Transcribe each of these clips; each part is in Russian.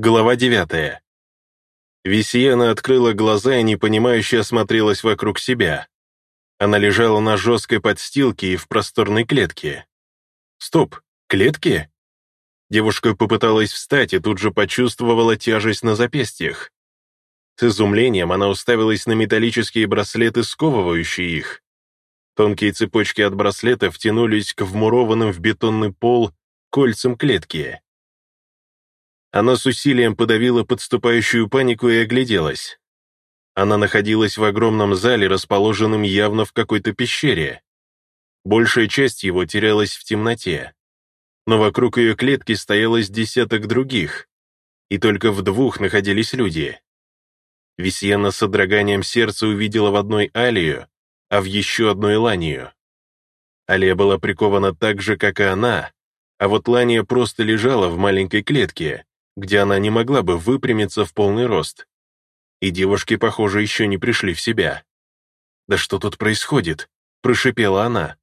Глава девятая. Висиена открыла глаза и непонимающе осмотрелась вокруг себя. Она лежала на жесткой подстилке и в просторной клетке. Стоп, клетки? Девушка попыталась встать и тут же почувствовала тяжесть на запястьях. С изумлением она уставилась на металлические браслеты, сковывающие их. Тонкие цепочки от браслетов тянулись к вмурованным в бетонный пол кольцам клетки. Она с усилием подавила подступающую панику и огляделась. Она находилась в огромном зале, расположенном явно в какой-то пещере. Большая часть его терялась в темноте. Но вокруг ее клетки стоялось десяток других, и только в двух находились люди. Висьена с содроганием сердца увидела в одной Алию, а в еще одной Ланию. Алия была прикована так же, как и она, а вот Лания просто лежала в маленькой клетке, где она не могла бы выпрямиться в полный рост. И девушки, похоже, еще не пришли в себя. «Да что тут происходит?» — прошипела она.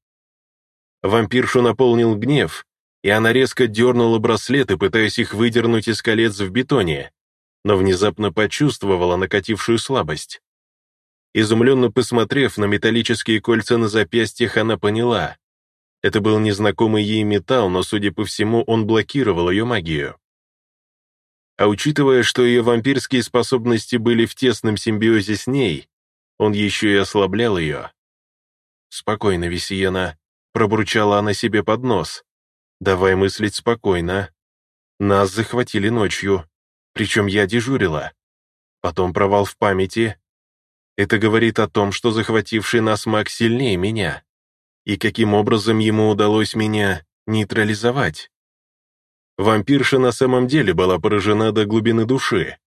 Вампиршу наполнил гнев, и она резко дернула браслеты, пытаясь их выдернуть из колец в бетоне, но внезапно почувствовала накатившую слабость. Изумленно посмотрев на металлические кольца на запястьях, она поняла. Это был незнакомый ей металл, но, судя по всему, он блокировал ее магию. А учитывая, что ее вампирские способности были в тесном симбиозе с ней, он еще и ослаблял ее. «Спокойно, Весиена», — пробурчала она себе под нос. «Давай мыслить спокойно. Нас захватили ночью, причем я дежурила. Потом провал в памяти. Это говорит о том, что захвативший нас маг сильнее меня. И каким образом ему удалось меня нейтрализовать?» Вампирша на самом деле была поражена до глубины души.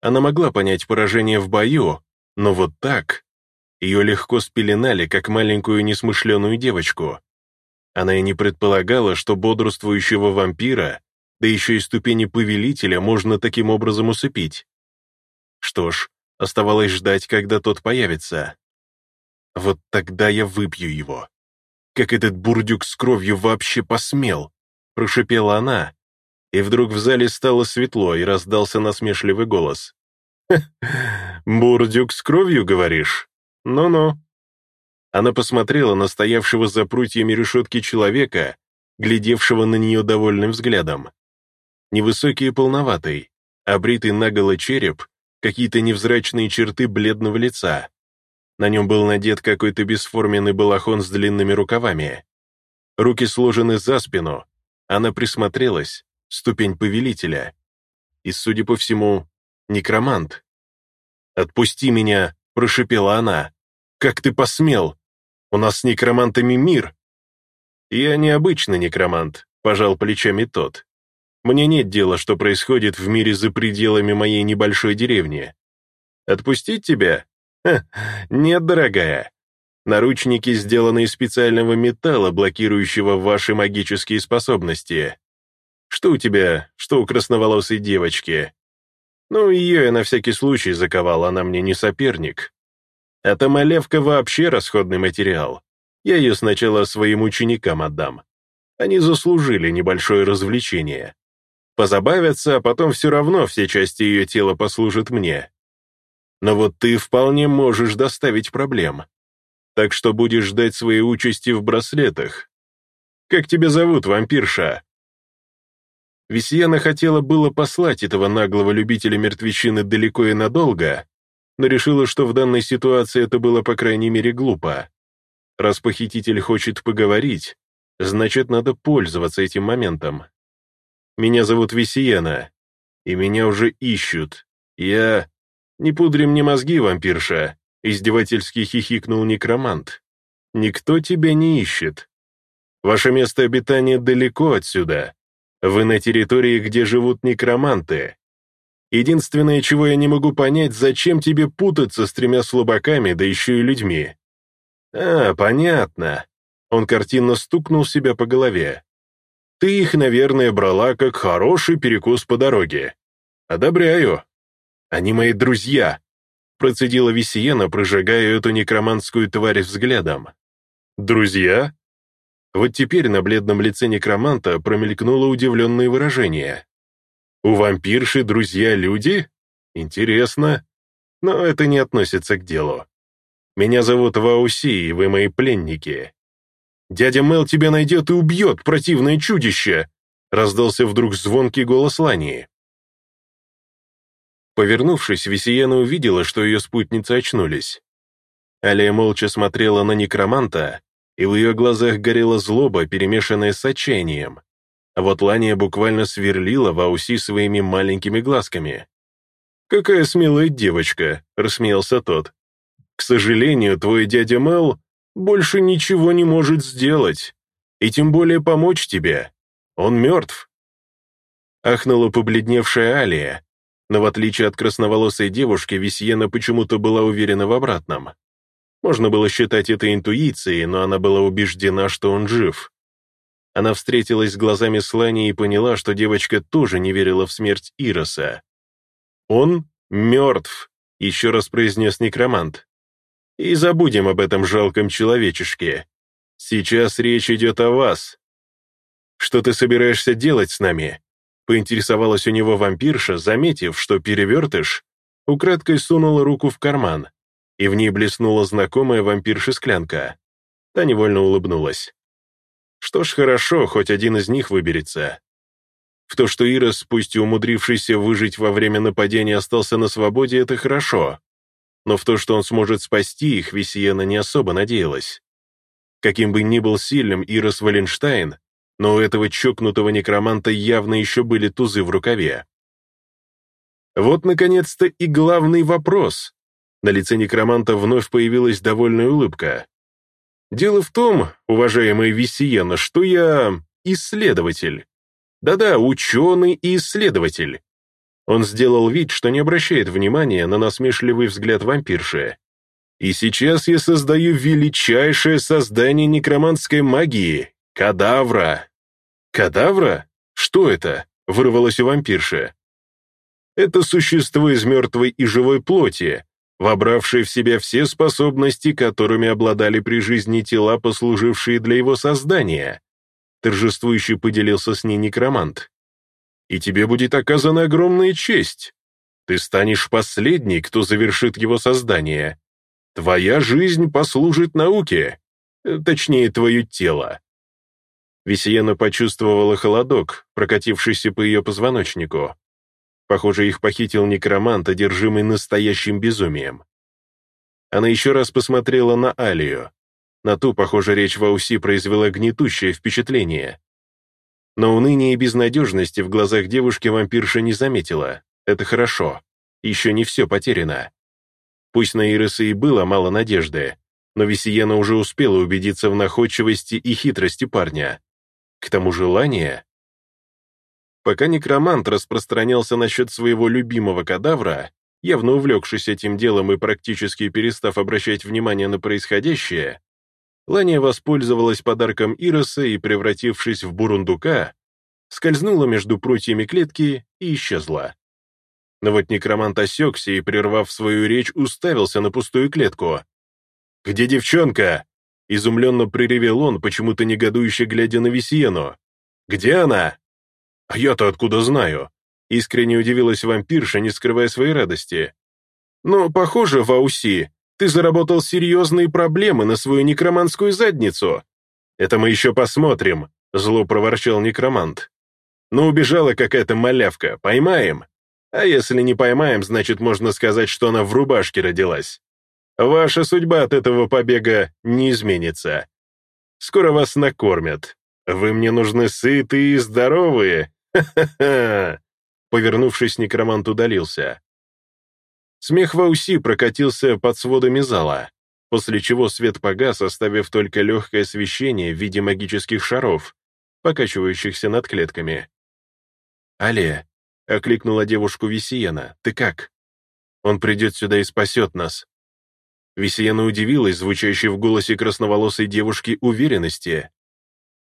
Она могла понять поражение в бою, но вот так... Ее легко спеленали, как маленькую несмышленую девочку. Она и не предполагала, что бодрствующего вампира, да еще и ступени повелителя, можно таким образом усыпить. Что ж, оставалось ждать, когда тот появится. Вот тогда я выпью его. Как этот бурдюк с кровью вообще посмел? Прошипела она, и вдруг в зале стало светло, и раздался насмешливый голос. «Бурдюк с кровью, говоришь? Ну-ну». Она посмотрела на стоявшего за прутьями решетки человека, глядевшего на нее довольным взглядом. Невысокий и полноватый, обритый наголо череп, какие-то невзрачные черты бледного лица. На нем был надет какой-то бесформенный балахон с длинными рукавами. Руки сложены за спину. Она присмотрелась ступень повелителя. И, судя по всему, некромант. «Отпусти меня!» — прошипела она. «Как ты посмел? У нас с некромантами мир!» «Я необычный некромант», — пожал плечами тот. «Мне нет дела, что происходит в мире за пределами моей небольшой деревни. Отпустить тебя? Ха, нет, дорогая. Наручники сделаны из специального металла, блокирующего ваши магические способности. Что у тебя, что у красноволосой девочки? Ну, ее я на всякий случай заковал, она мне не соперник. А та малевка вообще расходный материал. Я ее сначала своим ученикам отдам. Они заслужили небольшое развлечение. Позабавятся, а потом все равно все части ее тела послужат мне. Но вот ты вполне можешь доставить проблем. Так что будешь ждать своей участи в браслетах. Как тебя зовут, вампирша?» Весьяна хотела было послать этого наглого любителя мертвечины далеко и надолго, но решила, что в данной ситуации это было по крайней мере глупо. Раз похититель хочет поговорить, значит, надо пользоваться этим моментом. Меня зовут Весиена, и меня уже ищут. Я... Не пудри мне мозги, вампирша, издевательски хихикнул некромант. Никто тебя не ищет. Ваше место обитания далеко отсюда, вы на территории, где живут некроманты. Единственное, чего я не могу понять, зачем тебе путаться с тремя слабаками, да еще и людьми? А, понятно. Он картинно стукнул себя по голове. Ты их, наверное, брала как хороший перекус по дороге. Одобряю. Они мои друзья, процедила Висиена, прожигая эту некроманскую тварь взглядом. «Друзья?» Вот теперь на бледном лице некроманта промелькнуло удивленное выражение. У вампирши друзья-люди? Интересно. Но это не относится к делу. Меня зовут Вауси, и вы мои пленники. Дядя Мел тебя найдет и убьет, противное чудище!» раздался вдруг звонкий голос Лании. Повернувшись, Весиена увидела, что ее спутницы очнулись. Алия молча смотрела на некроманта, и в ее глазах горела злоба, перемешанная с отчаянием. А вот Лания буквально сверлила Вауси своими маленькими глазками. «Какая смелая девочка», — рассмеялся тот. «К сожалению, твой дядя Мел больше ничего не может сделать, и тем более помочь тебе. Он мертв». Ахнула побледневшая Алия, но в отличие от красноволосой девушки, Весьена почему-то была уверена в обратном. Можно было считать это интуицией, но она была убеждена, что он жив. Она встретилась глазами с Лани и поняла, что девочка тоже не верила в смерть Ироса. «Он мертв», — еще раз произнес некромант. «И забудем об этом жалком человечешке. Сейчас речь идет о вас. Что ты собираешься делать с нами?» Поинтересовалась у него вампирша, заметив, что перевертыш украдкой сунула руку в карман, и в ней блеснула знакомая вампирша-склянка. Та невольно улыбнулась. Что ж, хорошо, хоть один из них выберется. В то, что Ирос, пусть и умудрившийся выжить во время нападения, остался на свободе, это хорошо. Но в то, что он сможет спасти их, Весиена не особо надеялась. Каким бы ни был сильным Ирос Валенштайн, но у этого чокнутого некроманта явно еще были тузы в рукаве. Вот, наконец-то, и главный вопрос. На лице некроманта вновь появилась довольная улыбка. Дело в том, уважаемый Весиена, что я исследователь. Да-да, ученый и исследователь. Он сделал вид, что не обращает внимания на насмешливый взгляд вампирши. И сейчас я создаю величайшее создание некроманской магии — кадавра. Кадавра? Что это? Вырвалось у вампирши. Это существо из мертвой и живой плоти, вобравшее в себя все способности, которыми обладали при жизни тела, послужившие для его создания торжествующе поделился с ней некромант. «И тебе будет оказана огромная честь. Ты станешь последней, кто завершит его создание. Твоя жизнь послужит науке, э, точнее, твое тело». Весиена почувствовала холодок, прокатившийся по ее позвоночнику. Похоже, их похитил некромант, одержимый настоящим безумием. Она еще раз посмотрела на Алию. На ту, похоже, речь Вауси произвела гнетущее впечатление. Но уныния и безнадежности в глазах девушки вампирша не заметила. Это хорошо. Еще не все потеряно. Пусть на Ириса и было мало надежды, но Весиена уже успела убедиться в находчивости и хитрости парня. К тому желание... Пока некромант распространялся насчет своего любимого кадавра, явно увлекшись этим делом и практически перестав обращать внимание на происходящее, Лания воспользовалась подарком Ироса и, превратившись в бурундука, скользнула между прутьями клетки и исчезла. Но вот некромант осекся и, прервав свою речь, уставился на пустую клетку. «Где девчонка?» — изумленно приревел он, почему-то негодующе глядя на Весьену. «Где она?» «А я-то откуда знаю?» — искренне удивилась вампирша, не скрывая своей радости. «Ну, похоже, Вауси, ты заработал серьезные проблемы на свою некроманскую задницу. Это мы еще посмотрим, зло проворчал некромант. Ну, убежала какая-то малявка, поймаем? А если не поймаем, значит, можно сказать, что она в рубашке родилась. Ваша судьба от этого побега не изменится. Скоро вас накормят. Вы мне нужны сытые и здоровые. Ха-ха-ха!» Повернувшись, некромант удалился. Смех Вауси прокатился под сводами зала, после чего свет погас, оставив только легкое освещение в виде магических шаров, покачивающихся над клетками. «Але», — окликнула девушку Висиена, — «ты как? Он придет сюда и спасет нас». Висиена удивилась звучащей в голосе красноволосой девушки уверенности.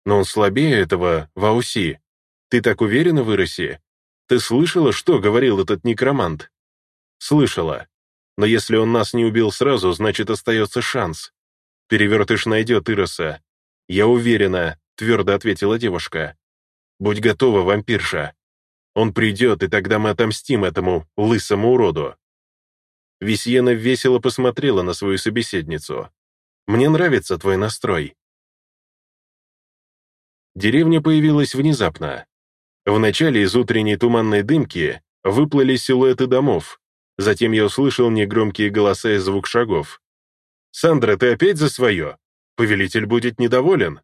«Но он слабее этого, Вауси. Ты так уверена в Иросе? Ты слышала, что говорил этот некромант?» Слышала. Но если он нас не убил сразу, значит, остается шанс. Перевертыш найдет Ироса. Я уверена, твердо ответила девушка. Будь готова, вампирша. Он придет, и тогда мы отомстим этому лысому уроду». Висьена весело посмотрела на свою собеседницу. «Мне нравится твой настрой». Деревня появилась внезапно. Вначале из утренней туманной дымки выплыли силуэты домов. Затем я услышал негромкие голоса и звук шагов. «Сандра, ты опять за свое? Повелитель будет недоволен».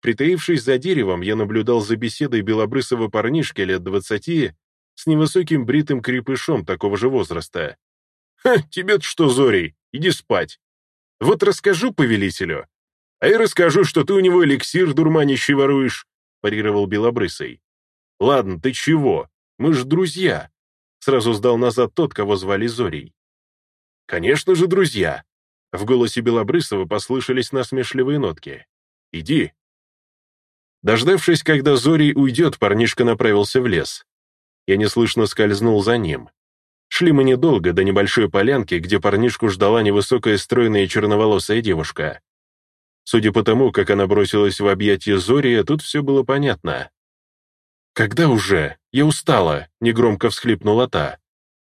Притаившись за деревом, я наблюдал за беседой белобрысого парнишки лет двадцати с невысоким бритым крепышом такого же возраста. «Ха, тебе-то что, Зорий, иди спать. Вот расскажу повелителю, а я расскажу, что ты у него эликсир дурманящий воруешь», парировал белобрысый. «Ладно, ты чего? Мы ж друзья!» Сразу сдал назад тот, кого звали Зорей. «Конечно же, друзья!» В голосе Белобрысова послышались насмешливые нотки. «Иди!» Дождавшись, когда Зорий уйдет, парнишка направился в лес. Я неслышно скользнул за ним. Шли мы недолго, до небольшой полянки, где парнишку ждала невысокая стройная черноволосая девушка. Судя по тому, как она бросилась в объятия Зория, тут все было понятно. «Когда уже? Я устала», — негромко всхлипнула та.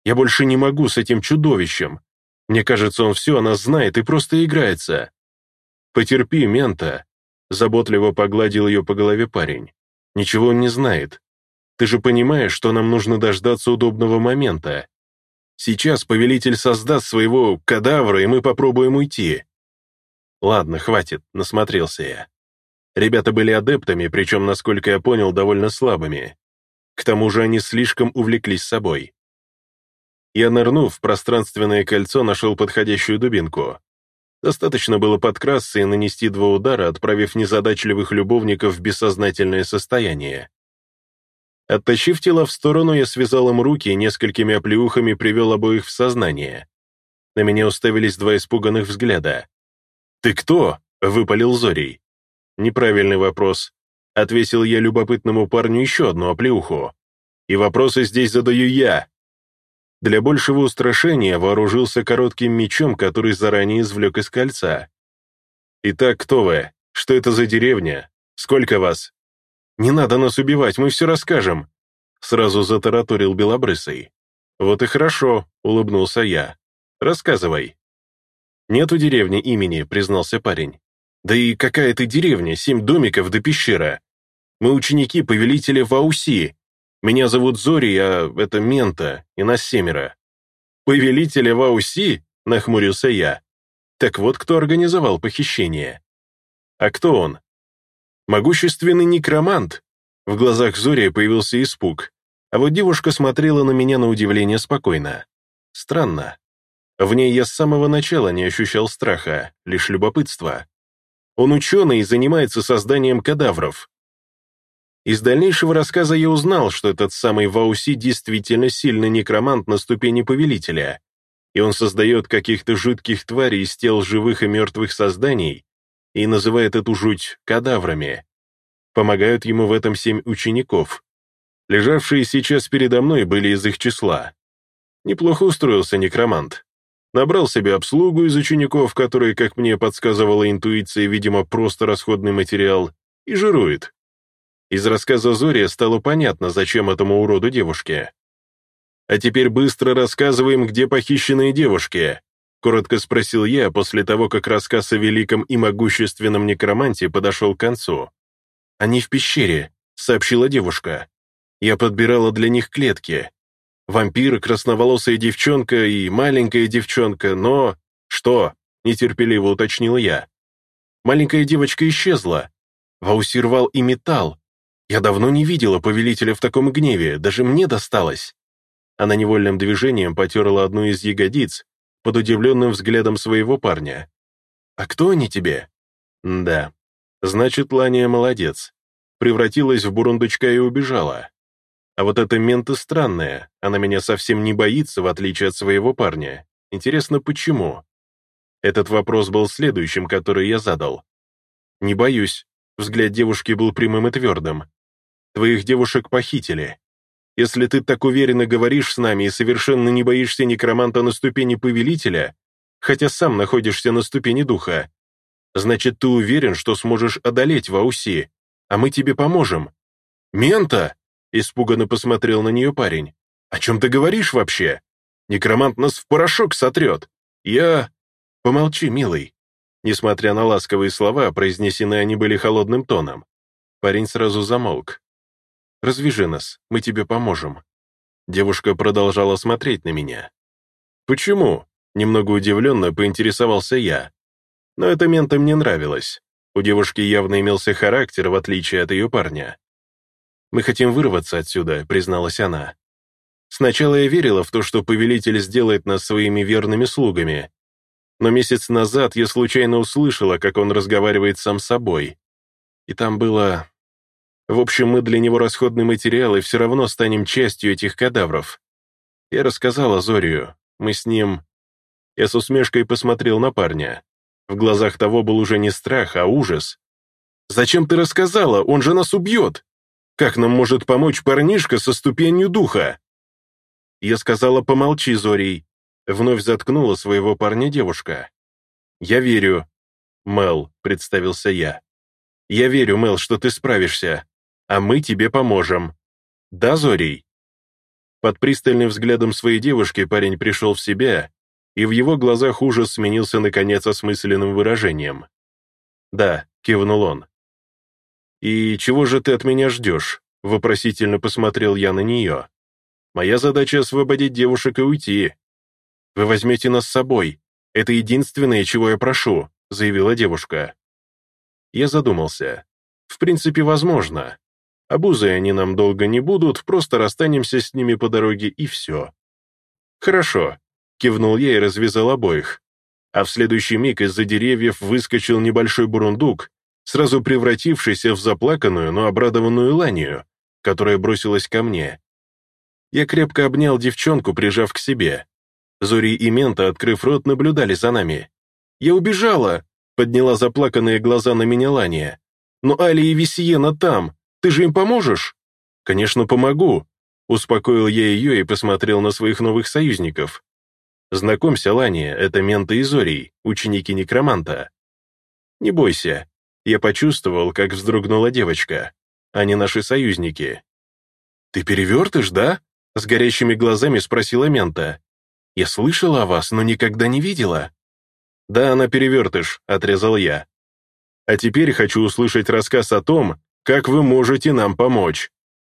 «Я больше не могу с этим чудовищем. Мне кажется, он все о нас знает и просто играется». «Потерпи, мента», — заботливо погладил ее по голове парень. «Ничего он не знает. Ты же понимаешь, что нам нужно дождаться удобного момента. Сейчас повелитель создаст своего кадавра, и мы попробуем уйти». «Ладно, хватит», — насмотрелся я. Ребята были адептами, причем, насколько я понял, довольно слабыми. К тому же они слишком увлеклись собой. Я, нырнув в пространственное кольцо, нашел подходящую дубинку. Достаточно было подкрасться и нанести два удара, отправив незадачливых любовников в бессознательное состояние. Оттащив тело в сторону, я связал им руки и несколькими оплеухами привел обоих в сознание. На меня уставились два испуганных взгляда. «Ты кто?» — выпалил Зорий. Неправильный вопрос. Отвесил я любопытному парню еще одну оплеуху. И вопросы здесь задаю я. Для большего устрашения вооружился коротким мечом, который заранее извлек из кольца. «Итак, кто вы? Что это за деревня? Сколько вас?» «Не надо нас убивать, мы все расскажем», — сразу затараторил Белобрысый. «Вот и хорошо», — улыбнулся я. «Рассказывай». «Нет у деревни имени», — признался парень. Да и какая ты деревня, семь домиков до пещера. Мы ученики повелителя Вауси. Меня зовут Зори, а это Мента, и нас семеро». «Повелителя Вауси?» — нахмурился я. «Так вот, кто организовал похищение». «А кто он?» «Могущественный некромант». В глазах Зори появился испуг, а вот девушка смотрела на меня на удивление спокойно. Странно. В ней я с самого начала не ощущал страха, лишь любопытство. Он ученый и занимается созданием кадавров. Из дальнейшего рассказа я узнал, что этот самый Вауси действительно сильный некромант на ступени повелителя, и он создает каких-то жутких тварей из тел живых и мертвых созданий и называет эту жуть кадаврами. Помогают ему в этом семь учеников. Лежавшие сейчас передо мной были из их числа. Неплохо устроился некромант набрал себе обслугу из учеников, которые, как мне подсказывала интуиция, видимо, просто расходный материал, и жирует. Из рассказа Зори стало понятно, зачем этому уроду девушке. «А теперь быстро рассказываем, где похищенные девушки», коротко спросил я после того, как рассказ о великом и могущественном некроманте подошел к концу. «Они в пещере», — сообщила девушка. «Я подбирала для них клетки. Вампир, красноволосая девчонка и маленькая девчонка, но... Что? Нетерпеливо уточнил я. Маленькая девочка исчезла. Вауси рвал и металл. Я давно не видела повелителя в таком гневе, даже мне досталось. Она невольным движением потерла одну из ягодиц под удивленным взглядом своего парня. «А кто они тебе?» «Да. Значит, Лания молодец. Превратилась в бурундучка и убежала. А вот эта мента странная, она меня совсем не боится, в отличие от своего парня. Интересно, почему? Этот вопрос был следующим, который я задал. «Не боюсь», — взгляд девушки был прямым и твердым. «Твоих девушек похитили. Если ты так уверенно говоришь с нами и совершенно не боишься некроманта на ступени повелителя, хотя сам находишься на ступени духа, значит, ты уверен, что сможешь одолеть Вауси, а мы тебе поможем». «Мента!» Испуганно посмотрел на нее парень. «О чем ты говоришь вообще? Некромант нас в порошок сотрет. Я...» «Помолчи, милый». Несмотря на ласковые слова, произнесены они были холодным тоном. Парень сразу замолк. «Развяжи нас, мы тебе поможем». Девушка продолжала смотреть на меня. «Почему?» — немного удивленно поинтересовался я. Но это ментам не нравилось. У девушки явно имелся характер, в отличие от ее парня. «Мы хотим вырваться отсюда», — призналась она. «Сначала я верила в то, что повелитель сделает нас своими верными слугами. Но месяц назад я случайно услышала, как он разговаривает сам с собой. И там было... В общем, мы для него расходный материал и все равно станем частью этих кадавров. Я рассказала Зорию. Мы с ним... Я с усмешкой посмотрел на парня. В глазах того был уже не страх, а ужас. «Зачем ты рассказала? Он же нас убьет! Как нам может помочь парнишка со ступенью духа?» Я сказала, помолчи, Зорий. Вновь заткнула своего парня девушка. «Я верю». «Мел», — представился я. «Я верю, Мел, что ты справишься а мы тебе поможем. Да, Зорий?» Под пристальным взглядом своей девушки парень пришел в себя, и в его глазах ужас сменился, наконец, осмысленным выражением. «Да», — кивнул он. «И чего же ты от меня ждешь?» — вопросительно посмотрел я на нее. «Моя задача — освободить девушек и уйти. Вы возьмете нас с собой. Это единственное, чего я прошу», — заявила девушка. Я задумался. В принципе, возможно. Обузой они нам долго не будут, просто расстанемся с ними по дороге и все. Хорошо, кивнул я и развязал обоих. А в следующий миг из-за деревьев выскочил небольшой бурундук, сразу превратившийся в заплаканную, но обрадованную ланию, которая бросилась ко мне. Я крепко обнял девчонку, прижав к себе. Зори и Мента, открыв рот, наблюдали за нами. «Я убежала!» — подняла заплаканные глаза на меня Лания. «Но Али и Висиена там, ты же им поможешь?» «Конечно, помогу», — успокоил я ее и посмотрел на своих новых союзников. «Знакомься, Лания, это Мента и Зорий, ученики некроманта». «Не бойся», — я почувствовал, как вздрогнула девочка. «Они наши союзники». «Ты перевертыш, да?» — с горящими глазами спросила Мента. «Я слышала о вас, но никогда не видела». «Да, она перевертыш», — отрезал я. «А теперь хочу услышать рассказ о том, как вы можете нам помочь?»